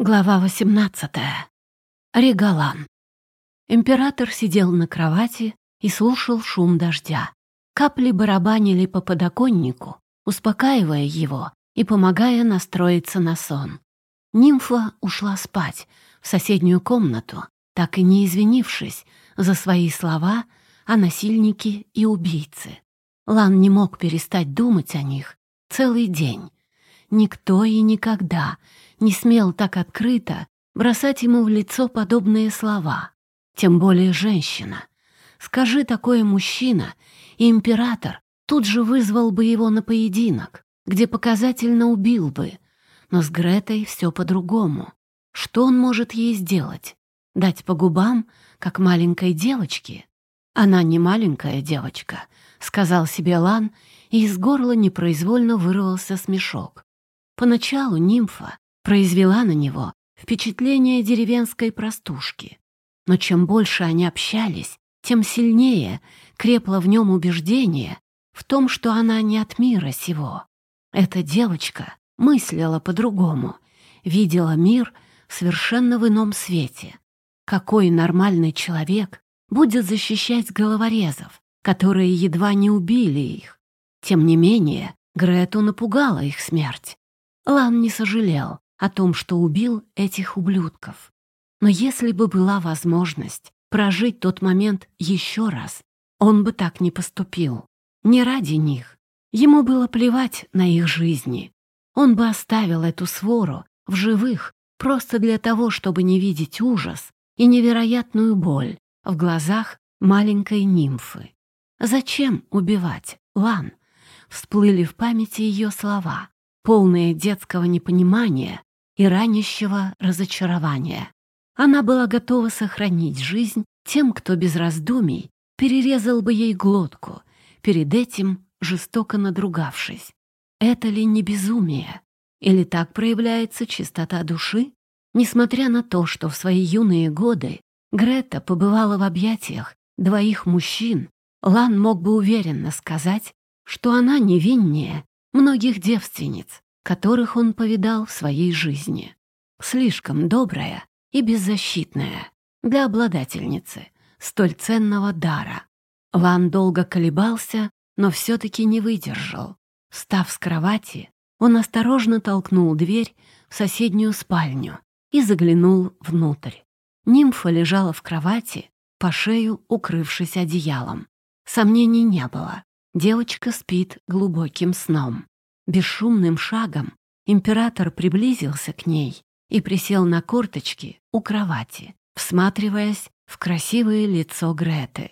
Глава 18. Регалан. Император сидел на кровати и слушал шум дождя. Капли барабанили по подоконнику, успокаивая его и помогая настроиться на сон. Нимфа ушла спать в соседнюю комнату, так и не извинившись за свои слова о насильнике и убийце. Лан не мог перестать думать о них целый день. Никто и никогда не смел так открыто бросать ему в лицо подобные слова. Тем более женщина. Скажи такое мужчина, и император тут же вызвал бы его на поединок, где показательно убил бы. Но с Гретой все по-другому. Что он может ей сделать? Дать по губам, как маленькой девочке? Она не маленькая девочка, сказал себе Лан, и из горла непроизвольно вырвался смешок. Поначалу нимфа произвела на него впечатление деревенской простушки. Но чем больше они общались, тем сильнее крепло в нем убеждение в том, что она не от мира сего. Эта девочка мыслила по-другому, видела мир совершенно в ином свете. Какой нормальный человек будет защищать головорезов, которые едва не убили их? Тем не менее, Грету напугала их смерть. Лан не сожалел, о том, что убил этих ублюдков. Но если бы была возможность прожить тот момент еще раз, он бы так не поступил. Не ради них. Ему было плевать на их жизни. Он бы оставил эту свору в живых просто для того, чтобы не видеть ужас и невероятную боль в глазах маленькой нимфы. Зачем убивать, Лан? Всплыли в памяти ее слова, полные детского непонимания и ранящего разочарования. Она была готова сохранить жизнь тем, кто без раздумий перерезал бы ей глотку, перед этим жестоко надругавшись. Это ли не безумие? Или так проявляется чистота души? Несмотря на то, что в свои юные годы Грета побывала в объятиях двоих мужчин, Лан мог бы уверенно сказать, что она невиннее многих девственниц, которых он повидал в своей жизни. Слишком добрая и беззащитная для обладательницы столь ценного дара. Лан долго колебался, но все-таки не выдержал. Встав с кровати, он осторожно толкнул дверь в соседнюю спальню и заглянул внутрь. Нимфа лежала в кровати, по шею укрывшись одеялом. Сомнений не было. Девочка спит глубоким сном. Бесшумным шагом император приблизился к ней и присел на корточки у кровати, всматриваясь в красивое лицо Греты.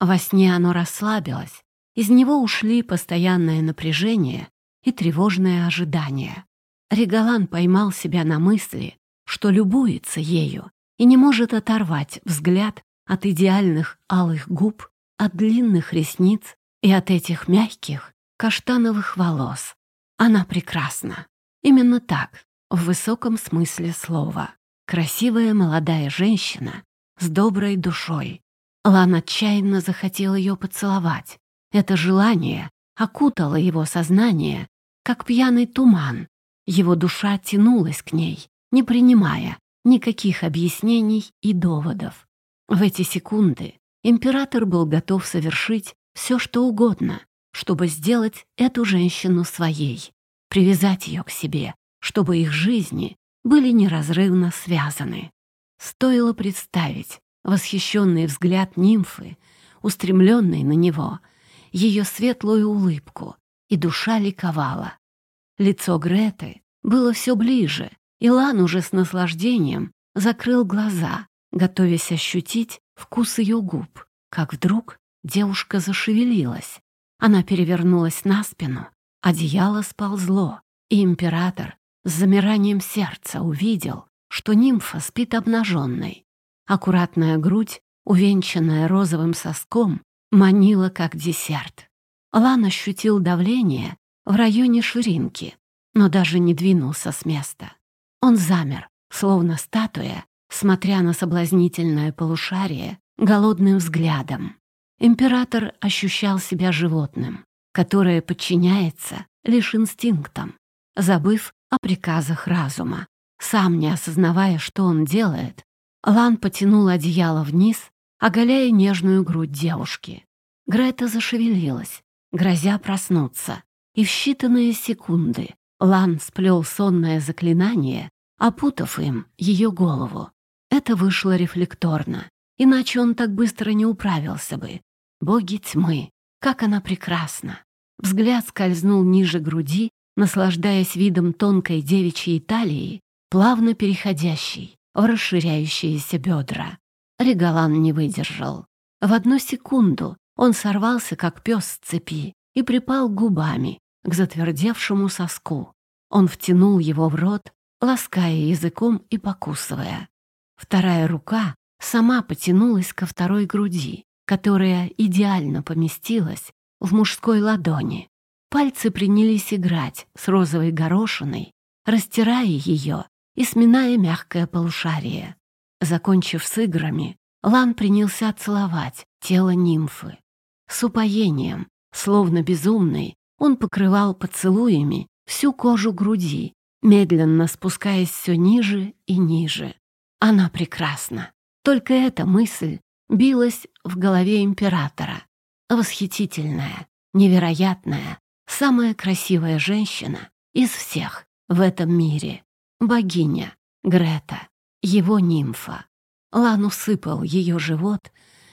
Во сне оно расслабилось, из него ушли постоянное напряжение и тревожное ожидание. Регалан поймал себя на мысли, что любуется ею и не может оторвать взгляд от идеальных алых губ, от длинных ресниц и от этих мягких каштановых волос. Она прекрасна. Именно так, в высоком смысле слова. Красивая молодая женщина с доброй душой. Лан отчаянно захотел ее поцеловать. Это желание окутало его сознание, как пьяный туман. Его душа тянулась к ней, не принимая никаких объяснений и доводов. В эти секунды император был готов совершить все, что угодно, чтобы сделать эту женщину своей, привязать ее к себе, чтобы их жизни были неразрывно связаны. Стоило представить восхищенный взгляд нимфы, устремленный на него, ее светлую улыбку, и душа ликовала. Лицо Греты было все ближе, и Лан уже с наслаждением закрыл глаза, готовясь ощутить вкус ее губ, как вдруг девушка зашевелилась. Она перевернулась на спину, одеяло сползло, и император с замиранием сердца увидел, что нимфа спит обнаженной. Аккуратная грудь, увенчанная розовым соском, манила как десерт. Лан ощутил давление в районе ширинки, но даже не двинулся с места. Он замер, словно статуя, смотря на соблазнительное полушарие голодным взглядом. Император ощущал себя животным, которое подчиняется лишь инстинктам, забыв о приказах разума. Сам не осознавая, что он делает, Лан потянул одеяло вниз, оголяя нежную грудь девушки. Грета зашевелилась, грозя проснуться, и в считанные секунды Лан сплел сонное заклинание, опутав им ее голову. Это вышло рефлекторно, иначе он так быстро не управился бы. Боги тьмы, как она прекрасна! Взгляд скользнул ниже груди, наслаждаясь видом тонкой девичьей талии, плавно переходящей в расширяющиеся бедра. Регалан не выдержал. В одну секунду он сорвался, как пес с цепи, и припал губами к затвердевшему соску. Он втянул его в рот, лаская языком и покусывая. Вторая рука сама потянулась ко второй груди, которая идеально поместилась в мужской ладони. Пальцы принялись играть с розовой горошиной, растирая ее и сминая мягкое полушарие. Закончив с играми, Лан принялся целовать тело нимфы. С упоением, словно безумный, он покрывал поцелуями всю кожу груди, медленно спускаясь все ниже и ниже. Она прекрасна. Только эта мысль билась в голове императора. Восхитительная, невероятная, самая красивая женщина из всех в этом мире. Богиня Грета, его нимфа. Лан усыпал ее живот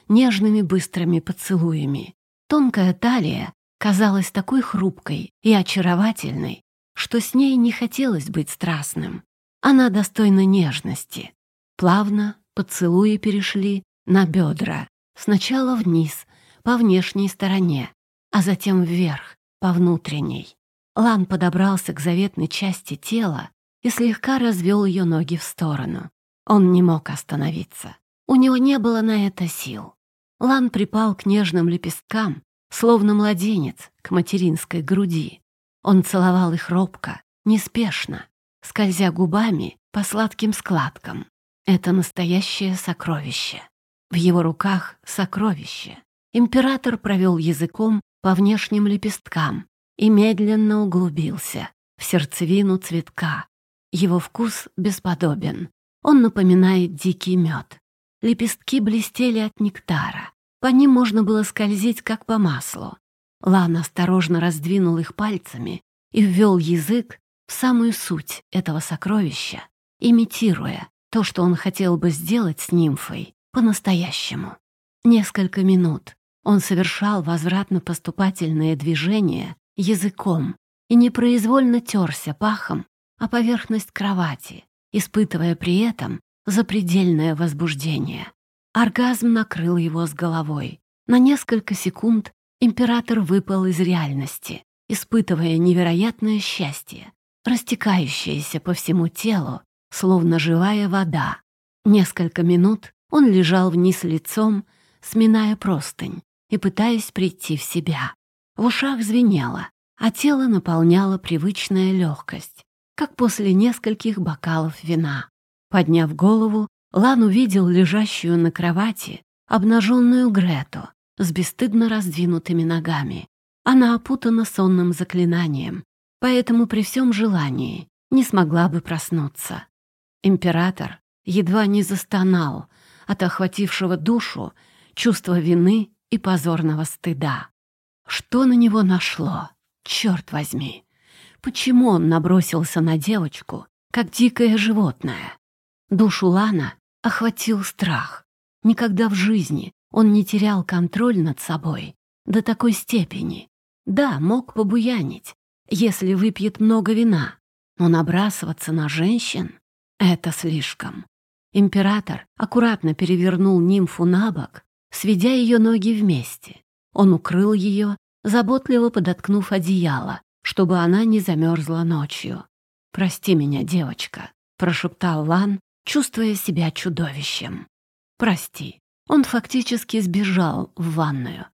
нежными быстрыми поцелуями. Тонкая талия казалась такой хрупкой и очаровательной, что с ней не хотелось быть страстным. Она достойна нежности. Плавно поцелуи перешли на бедра. Сначала вниз, по внешней стороне, а затем вверх, по внутренней. Лан подобрался к заветной части тела и слегка развел ее ноги в сторону. Он не мог остановиться. У него не было на это сил. Лан припал к нежным лепесткам, словно младенец к материнской груди. Он целовал их робко, неспешно, скользя губами по сладким складкам. Это настоящее сокровище. В его руках сокровище. Император провел языком по внешним лепесткам и медленно углубился в сердцевину цветка, его вкус бесподобен. Он напоминает дикий мед. Лепестки блестели от нектара. По ним можно было скользить, как по маслу. Лан осторожно раздвинул их пальцами и ввел язык в самую суть этого сокровища, имитируя то, что он хотел бы сделать с нимфой по-настоящему. Несколько минут он совершал возвратно-поступательные движения языком и непроизвольно терся пахом а поверхность кровати, испытывая при этом запредельное возбуждение. Оргазм накрыл его с головой. На несколько секунд император выпал из реальности, испытывая невероятное счастье, растекающееся по всему телу, словно живая вода. Несколько минут он лежал вниз лицом, сминая простынь и пытаясь прийти в себя. В ушах звенело, а тело наполняло привычная легкость как после нескольких бокалов вина. Подняв голову, Лан увидел лежащую на кровати обнаженную Грету с бесстыдно раздвинутыми ногами. Она опутана сонным заклинанием, поэтому при всем желании не смогла бы проснуться. Император едва не застонал от охватившего душу чувства вины и позорного стыда. Что на него нашло, черт возьми? Почему он набросился на девочку, как дикое животное? Душу Лана охватил страх. Никогда в жизни он не терял контроль над собой до такой степени. Да, мог побуянить, если выпьет много вина, но набрасываться на женщин — это слишком. Император аккуратно перевернул нимфу на бок, сведя ее ноги вместе. Он укрыл ее, заботливо подоткнув одеяло, чтобы она не замерзла ночью. «Прости меня, девочка», — прошептал Лан, чувствуя себя чудовищем. «Прости». Он фактически сбежал в ванную.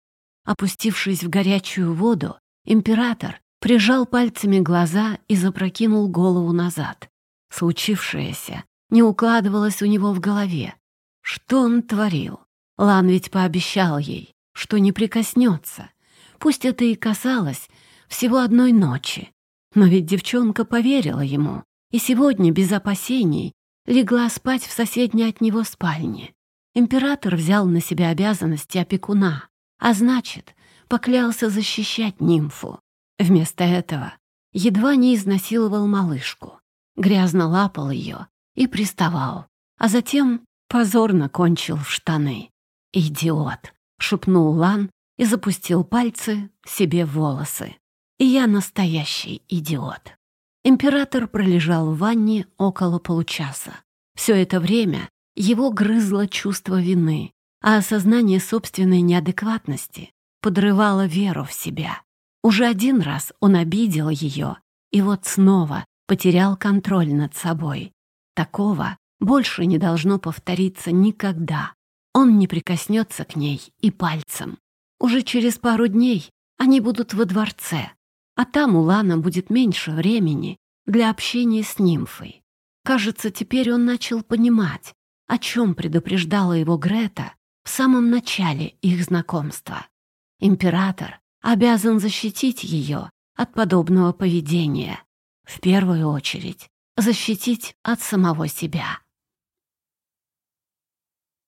Опустившись в горячую воду, император прижал пальцами глаза и запрокинул голову назад. Случившееся не укладывалось у него в голове. Что он творил? Лан ведь пообещал ей, что не прикоснется. Пусть это и касалось всего одной ночи. Но ведь девчонка поверила ему, и сегодня без опасений легла спать в соседней от него спальне. Император взял на себя обязанности опекуна, а значит, поклялся защищать нимфу. Вместо этого едва не изнасиловал малышку, грязно лапал ее и приставал, а затем позорно кончил в штаны. «Идиот!» — шепнул Лан и запустил пальцы себе в волосы. «И я настоящий идиот!» Император пролежал в ванне около получаса. Все это время его грызло чувство вины, а осознание собственной неадекватности подрывало веру в себя. Уже один раз он обидел ее, и вот снова потерял контроль над собой. Такого больше не должно повториться никогда. Он не прикоснется к ней и пальцем. Уже через пару дней они будут во дворце, а там у Лана будет меньше времени для общения с нимфой. Кажется, теперь он начал понимать, о чем предупреждала его Грета в самом начале их знакомства. Император обязан защитить ее от подобного поведения. В первую очередь, защитить от самого себя.